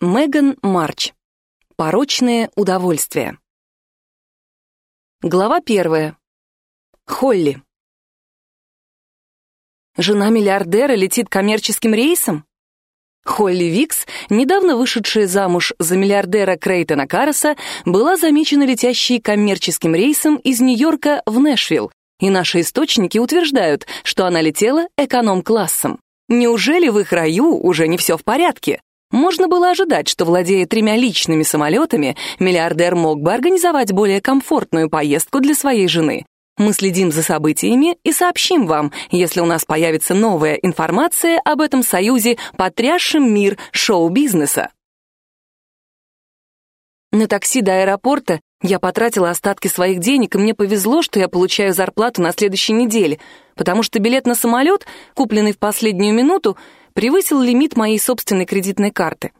Меган Марч. Порочные удовольствия. Глава первая. Холли. Жена миллиардера летит коммерческим рейсом? Холли Викс, недавно вышедшая замуж за миллиардера Крейтона Карреса, была замечена летящей коммерческим рейсом из Нью-Йорка в Нэшвилл, и наши источники утверждают, что она летела эконом-классом. Неужели в их раю уже не все в порядке? Можно было ожидать, что, владея тремя личными самолетами, миллиардер мог бы организовать более комфортную поездку для своей жены. Мы следим за событиями и сообщим вам, если у нас появится новая информация об этом союзе, потрясшем мир шоу-бизнеса. На такси до аэропорта я потратила остатки своих денег, и мне повезло, что я получаю зарплату на следующей неделе, потому что билет на самолет, купленный в последнюю минуту, превысил лимит моей собственной кредитной карты.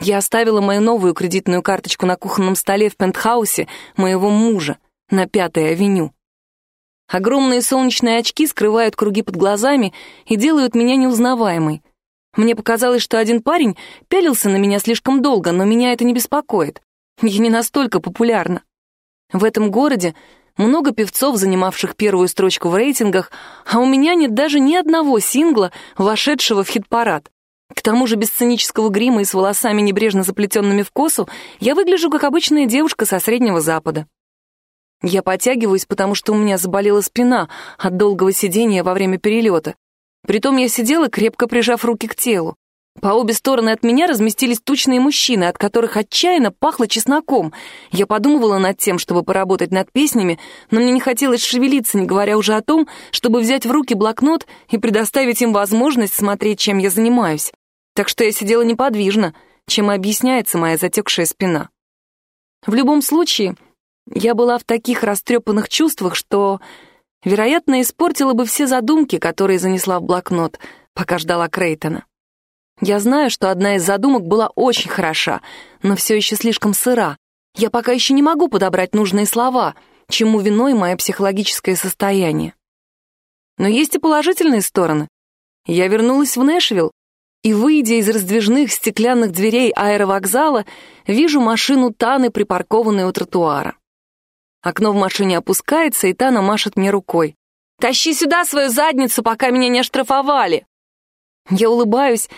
Я оставила мою новую кредитную карточку на кухонном столе в пентхаусе моего мужа на Пятой авеню. Огромные солнечные очки скрывают круги под глазами и делают меня неузнаваемой. Мне показалось, что один парень пялился на меня слишком долго, но меня это не беспокоит. Я не настолько популярна. В этом городе много певцов, занимавших первую строчку в рейтингах, а у меня нет даже ни одного сингла, вошедшего в хит-парад. К тому же без сценического грима и с волосами, небрежно заплетенными в косу, я выгляжу как обычная девушка со Среднего Запада. Я подтягиваюсь, потому что у меня заболела спина от долгого сидения во время перелета. Притом я сидела, крепко прижав руки к телу. По обе стороны от меня разместились тучные мужчины, от которых отчаянно пахло чесноком. Я подумывала над тем, чтобы поработать над песнями, но мне не хотелось шевелиться, не говоря уже о том, чтобы взять в руки блокнот и предоставить им возможность смотреть, чем я занимаюсь. Так что я сидела неподвижно, чем и объясняется моя затекшая спина. В любом случае, я была в таких растрепанных чувствах, что, вероятно, испортила бы все задумки, которые занесла в блокнот, пока ждала Крейтона. Я знаю, что одна из задумок была очень хороша, но все еще слишком сыра. Я пока еще не могу подобрать нужные слова, чему виной мое психологическое состояние. Но есть и положительные стороны. Я вернулась в Нэшвилл, и, выйдя из раздвижных стеклянных дверей аэровокзала, вижу машину Таны, припаркованную у тротуара. Окно в машине опускается, и Тана машет мне рукой. «Тащи сюда свою задницу, пока меня не оштрафовали!» Я улыбаюсь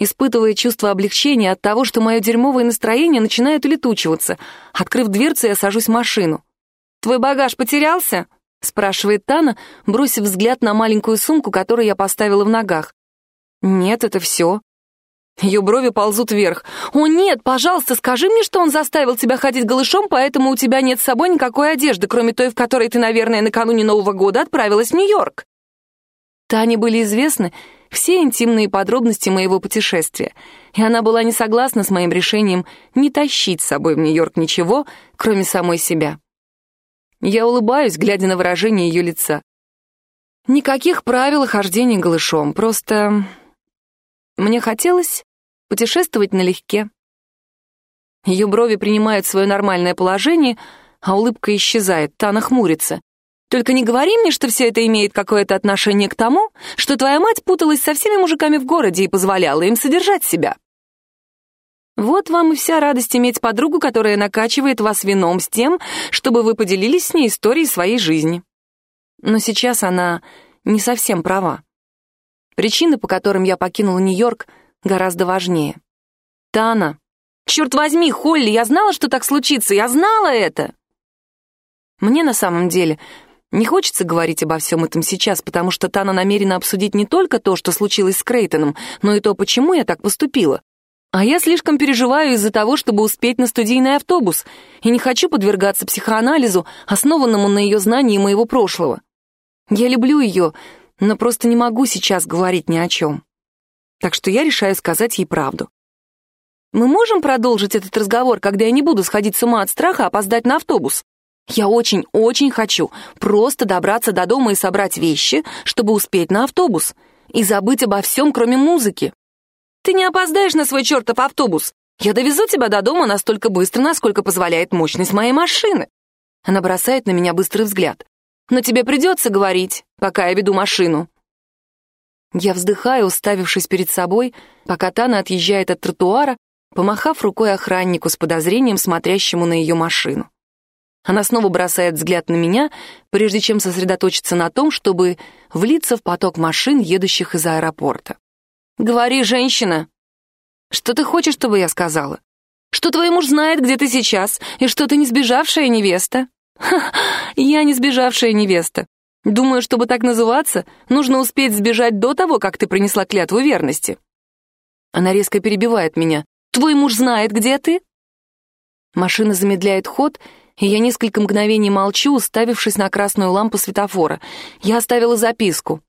испытывая чувство облегчения от того, что мое дерьмовое настроение начинает улетучиваться. Открыв дверцу, я сажусь в машину. «Твой багаж потерялся?» — спрашивает Тана, бросив взгляд на маленькую сумку, которую я поставила в ногах. «Нет, это все». Ее брови ползут вверх. «О, нет, пожалуйста, скажи мне, что он заставил тебя ходить голышом, поэтому у тебя нет с собой никакой одежды, кроме той, в которой ты, наверное, накануне Нового года отправилась в Нью-Йорк». Тане были известны все интимные подробности моего путешествия, и она была не согласна с моим решением не тащить с собой в Нью-Йорк ничего, кроме самой себя. Я улыбаюсь, глядя на выражение ее лица. Никаких правил хождения голышом, просто... Мне хотелось путешествовать налегке. Ее брови принимают свое нормальное положение, а улыбка исчезает, та нахмурится. Только не говори мне, что все это имеет какое-то отношение к тому, что твоя мать путалась со всеми мужиками в городе и позволяла им содержать себя. Вот вам и вся радость иметь подругу, которая накачивает вас вином с тем, чтобы вы поделились с ней историей своей жизни. Но сейчас она не совсем права. Причины, по которым я покинула Нью-Йорк, гораздо важнее. Тана. Черт возьми, Холли, я знала, что так случится, я знала это. Мне на самом деле не хочется говорить обо всем этом сейчас, потому что Тана намерена обсудить не только то, что случилось с Крейтоном, но и то, почему я так поступила. А я слишком переживаю из-за того, чтобы успеть на студийный автобус, и не хочу подвергаться психоанализу, основанному на ее знании моего прошлого. Я люблю ее, но просто не могу сейчас говорить ни о чем. Так что я решаю сказать ей правду. Мы можем продолжить этот разговор, когда я не буду сходить с ума от страха опоздать на автобус? Я очень-очень хочу просто добраться до дома и собрать вещи, чтобы успеть на автобус. И забыть обо всем, кроме музыки. Ты не опоздаешь на свой чертов автобус. Я довезу тебя до дома настолько быстро, насколько позволяет мощность моей машины. Она бросает на меня быстрый взгляд. Но тебе придется говорить, пока я веду машину. Я вздыхаю, уставившись перед собой, пока Тана отъезжает от тротуара, помахав рукой охраннику с подозрением, смотрящему на ее машину. Она снова бросает взгляд на меня, прежде чем сосредоточиться на том, чтобы влиться в поток машин, едущих из аэропорта. «Говори, женщина!» «Что ты хочешь, чтобы я сказала? Что твой муж знает, где ты сейчас, и что ты не сбежавшая невеста?» Ха, «Я не сбежавшая невеста. Думаю, чтобы так называться, нужно успеть сбежать до того, как ты принесла клятву верности». Она резко перебивает меня. «Твой муж знает, где ты?» Машина замедляет ход, и я несколько мгновений молчу, уставившись на красную лампу светофора. Я оставила записку.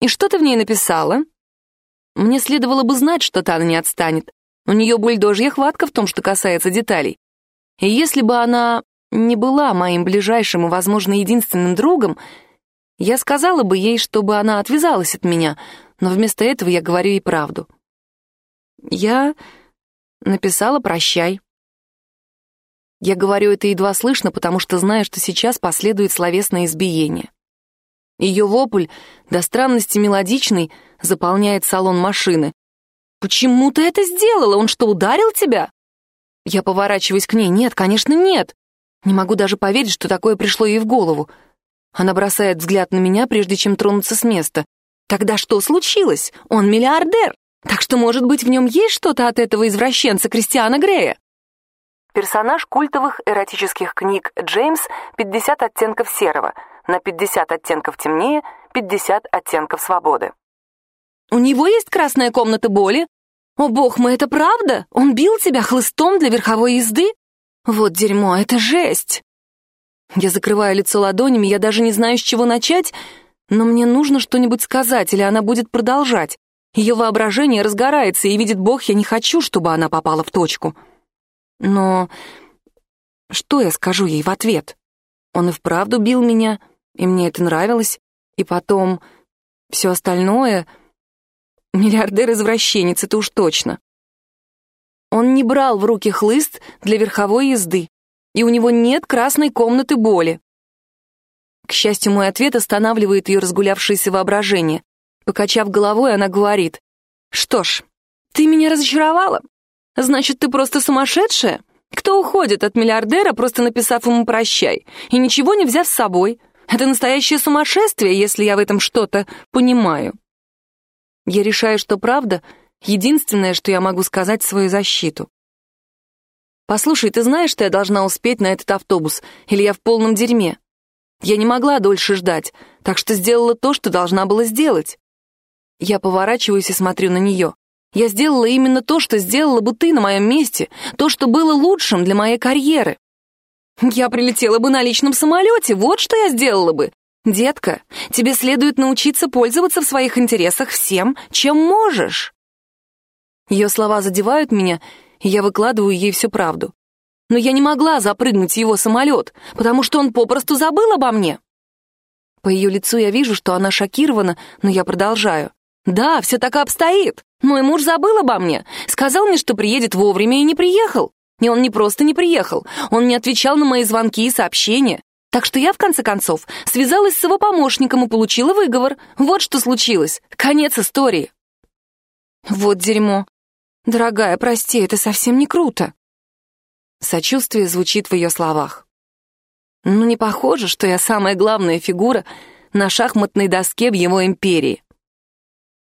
«И что ты в ней написала?» Мне следовало бы знать, что Тана не отстанет. У нее бульдожья хватка в том, что касается деталей. И если бы она не была моим ближайшим и, возможно, единственным другом, я сказала бы ей, чтобы она отвязалась от меня, но вместо этого я говорю ей правду. Я написала «прощай». Я говорю это едва слышно, потому что знаю, что сейчас последует словесное избиение. Ее вопль, до странности мелодичный, заполняет салон машины. «Почему ты это сделала? Он что, ударил тебя?» Я поворачиваюсь к ней. «Нет, конечно, нет». Не могу даже поверить, что такое пришло ей в голову. Она бросает взгляд на меня, прежде чем тронуться с места. «Тогда что случилось? Он миллиардер. Так что, может быть, в нем есть что-то от этого извращенца Кристиана Грея?» Персонаж культовых эротических книг Джеймс «50 оттенков серого», на 50 оттенков темнее, 50 оттенков свободы. «У него есть красная комната боли? О, бог мой, это правда? Он бил тебя хлыстом для верховой езды? Вот дерьмо, это жесть!» Я закрываю лицо ладонями, я даже не знаю, с чего начать, но мне нужно что-нибудь сказать, или она будет продолжать. Ее воображение разгорается, и видит Бог, я не хочу, чтобы она попала в точку. Но что я скажу ей в ответ? Он и вправду бил меня, и мне это нравилось. И потом все остальное... Миллиардер-извращенец, это уж точно. Он не брал в руки хлыст для верховой езды, и у него нет красной комнаты боли. К счастью, мой ответ останавливает ее разгулявшееся воображение. Покачав головой, она говорит, «Что ж, ты меня разочаровала. Значит, ты просто сумасшедшая? Кто уходит от миллиардера, просто написав ему «прощай», и ничего не взяв с собой? Это настоящее сумасшествие, если я в этом что-то понимаю. Я решаю, что правда — единственное, что я могу сказать в свою защиту. «Послушай, ты знаешь, что я должна успеть на этот автобус, или я в полном дерьме? Я не могла дольше ждать, так что сделала то, что должна была сделать». Я поворачиваюсь и смотрю на нее. Я сделала именно то, что сделала бы ты на моем месте, то, что было лучшим для моей карьеры. Я прилетела бы на личном самолете, вот что я сделала бы. Детка, тебе следует научиться пользоваться в своих интересах всем, чем можешь. Ее слова задевают меня, и я выкладываю ей всю правду. Но я не могла запрыгнуть в его самолет, потому что он попросту забыл обо мне. По ее лицу я вижу, что она шокирована, но я продолжаю. «Да, все так и обстоит. Мой муж забыл обо мне. Сказал мне, что приедет вовремя и не приехал. И он не просто не приехал, он не отвечал на мои звонки и сообщения. Так что я, в конце концов, связалась с его помощником и получила выговор. Вот что случилось. Конец истории. Вот дерьмо. Дорогая, прости, это совсем не круто. Сочувствие звучит в ее словах. Ну, не похоже, что я самая главная фигура на шахматной доске в его империи.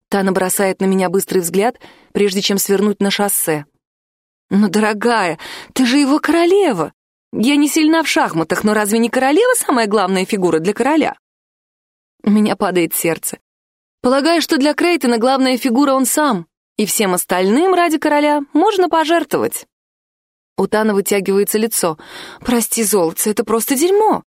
Тана бросает на меня быстрый взгляд, прежде чем свернуть на шоссе. «Но, дорогая, ты же его королева! Я не сильна в шахматах, но разве не королева самая главная фигура для короля?» У меня падает сердце. Полагаю, что для Крейтона главная фигура он сам, и всем остальным ради короля можно пожертвовать. У Тана вытягивается лицо. «Прости, золотце, это просто дерьмо.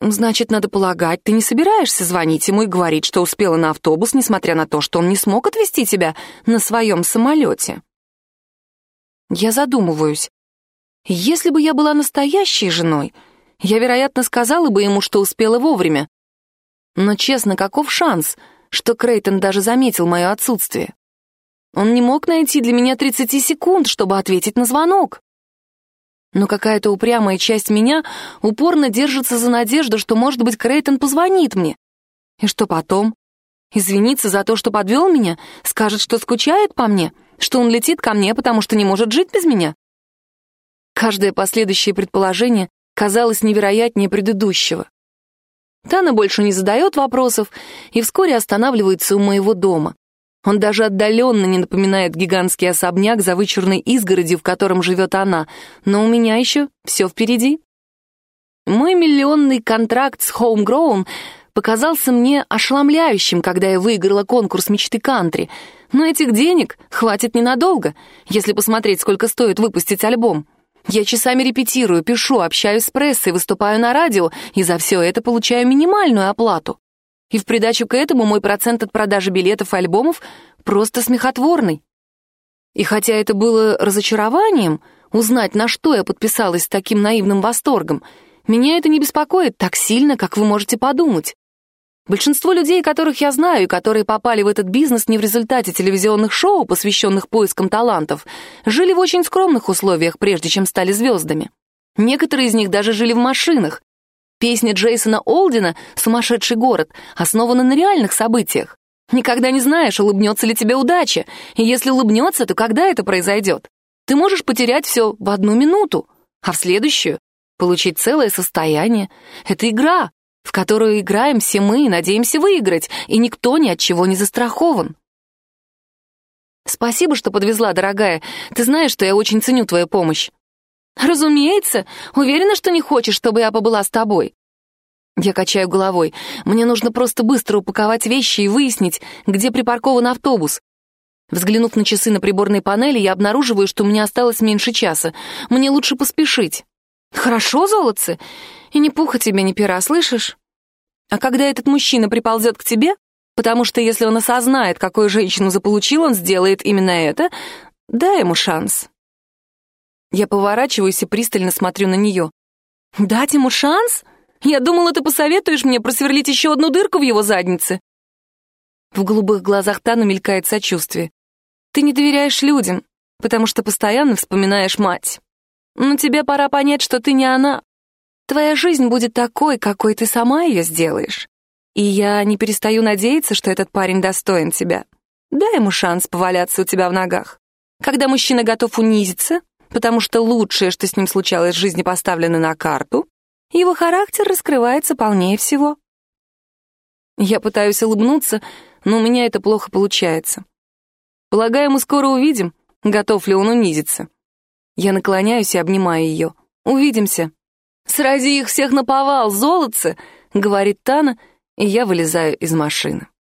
«Значит, надо полагать, ты не собираешься звонить ему и говорить, что успела на автобус, несмотря на то, что он не смог отвезти тебя на своем самолете?» Я задумываюсь. Если бы я была настоящей женой, я, вероятно, сказала бы ему, что успела вовремя. Но, честно, каков шанс, что Крейтон даже заметил мое отсутствие? Он не мог найти для меня 30 секунд, чтобы ответить на звонок но какая-то упрямая часть меня упорно держится за надежду, что, может быть, Крейтон позвонит мне. И что потом? Извиниться за то, что подвел меня? Скажет, что скучает по мне? что он летит ко мне, потому что не может жить без меня. Каждое последующее предположение казалось невероятнее предыдущего. Тана больше не задает вопросов и вскоре останавливается у моего дома. Он даже отдаленно не напоминает гигантский особняк за вычурной изгородью, в котором живет она, но у меня еще все впереди. Мой миллионный контракт с Homegrown показался мне ошеломляющим, когда я выиграла конкурс мечты кантри, но этих денег хватит ненадолго, если посмотреть, сколько стоит выпустить альбом. Я часами репетирую, пишу, общаюсь с прессой, выступаю на радио, и за все это получаю минимальную оплату. И в придачу к этому мой процент от продажи билетов и альбомов просто смехотворный. И хотя это было разочарованием, узнать, на что я подписалась с таким наивным восторгом, меня это не беспокоит так сильно, как вы можете подумать. Большинство людей, которых я знаю и которые попали в этот бизнес не в результате телевизионных шоу, посвященных поискам талантов, жили в очень скромных условиях, прежде чем стали звездами. Некоторые из них даже жили в машинах. Песня Джейсона Олдина «Сумасшедший город» основана на реальных событиях. Никогда не знаешь, улыбнется ли тебе удача, и если улыбнется, то когда это произойдет? Ты можешь потерять все в одну минуту, а в следующую — получить целое состояние. Это игра, в которую играем все мы и надеемся выиграть, и никто ни от чего не застрахован. Спасибо, что подвезла, дорогая. Ты знаешь, что я очень ценю твою помощь. Разумеется. Уверена, что не хочешь, чтобы я побыла с тобой. Я качаю головой. Мне нужно просто быстро упаковать вещи и выяснить, где припаркован автобус. Взглянув на часы на приборной панели, я обнаруживаю, что меня осталось меньше часа. Мне лучше поспешить. Хорошо, золотце? И ни пуха тебе, ни пера, слышишь? А когда этот мужчина приползет к тебе, потому что если он осознает, какую женщину заполучил, он сделает именно это, дай ему шанс. Я поворачиваюсь и пристально смотрю на нее. «Дать ему шанс? Я думала, ты посоветуешь мне просверлить еще одну дырку в его заднице». В голубых глазах Тана мелькает сочувствие. «Ты не доверяешь людям, потому что постоянно вспоминаешь мать. Но тебе пора понять, что ты не она. Твоя жизнь будет такой, какой ты сама ее сделаешь. И я не перестаю надеяться, что этот парень достоин тебя. Дай ему шанс поваляться у тебя в ногах. Когда мужчина готов унизиться, потому что лучшее, что с ним случалось в жизни, поставлено на карту, его характер раскрывается полнее всего. Я пытаюсь улыбнуться, но у меня это плохо получается. Полагаю, мы скоро увидим, готов ли он унизиться. Я наклоняюсь и обнимаю ее. «Увидимся». «Срази их всех на повал, золотце!» — говорит Тана, и я вылезаю из машины.